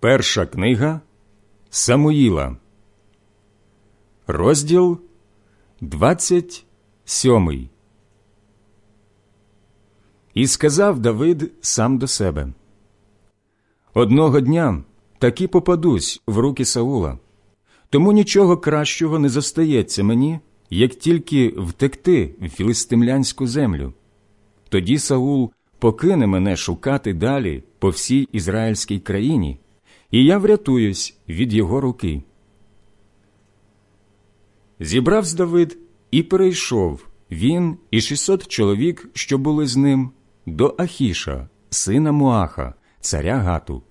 Перша книга Самуїла, розділ 27. І сказав Давид сам до себе Одного дня таки попадусь в руки Саула, тому нічого кращого не зостається мені, як тільки втекти в філистимлянську землю. Тоді Саул покине мене шукати далі по всій ізраїльській країні і я врятуюсь від його руки. Зібравсь Давид і перейшов він і шістсот чоловік, що були з ним, до Ахіша, сина Муаха, царя Гату.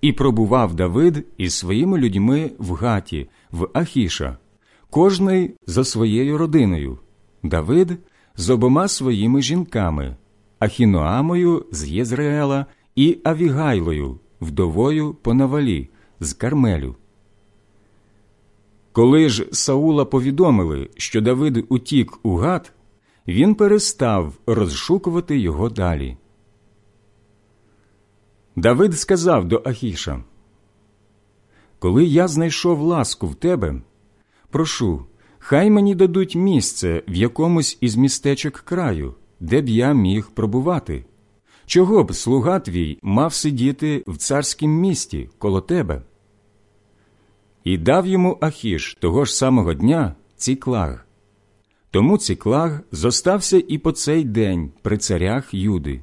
І пробував Давид із своїми людьми в Гаті, в Ахіша, кожний за своєю родиною, Давид з обома своїми жінками, Ахіноамою з Єзраела і Авігайлою, вдовою по Навалі з Кармелю. Коли ж Саула повідомили, що Давид утік у Гат, він перестав розшукувати його далі. Давид сказав до Ахіша Коли я знайшов ласку в тебе, прошу, хай мені дадуть місце в якомусь із містечок краю, де б я міг пробувати. Чого б слуга твій мав сидіти в царськім місті коло тебе? І дав йому Ахіш того ж самого дня ціклаг. Тому ціклаг зостався і по цей день при царях Юди.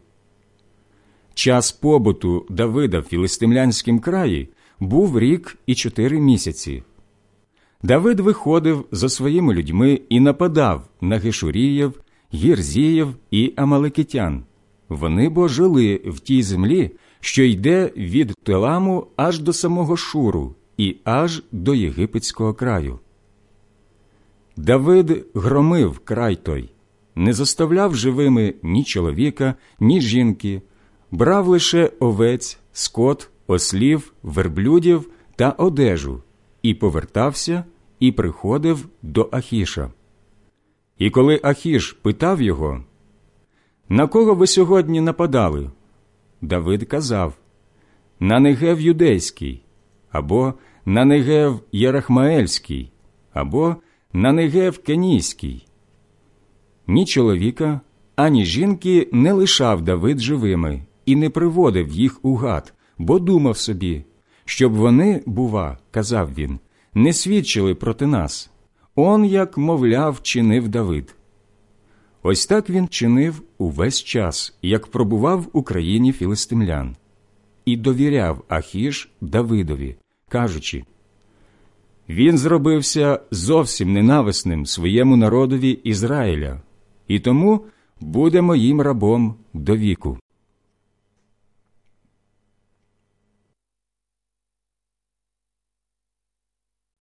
Час побуту Давида в Філистимлянськім краї був рік і чотири місяці. Давид виходив за своїми людьми і нападав на Гешуріїв, Гірзіїв і Амаликитян. Вони бо жили в тій землі, що йде від Теламу аж до самого Шуру і аж до єгипетського краю. Давид громив край той, не заставляв живими ні чоловіка, ні жінки, брав лише овець, скот, ослів, верблюдів та одежу, і повертався і приходив до Ахіша. І коли Ахіш питав його, на кого ви сьогодні нападали? Давид казав на Негев Юдейський, або на Негев Єрахмаельський, або на Негев Кенійський. Ні чоловіка, ані жінки не лишав Давид живими і не приводив їх у Гат, бо думав собі, щоб вони, бува, казав він, не свідчили проти нас. Он як, мовляв, чинив Давид. Ось так він чинив увесь час, як пробував в Україні філистимлян, і довіряв Ахіш Давидові, кажучи він зробився зовсім ненависним своєму народові Ізраїля, і тому буде моїм рабом до віку.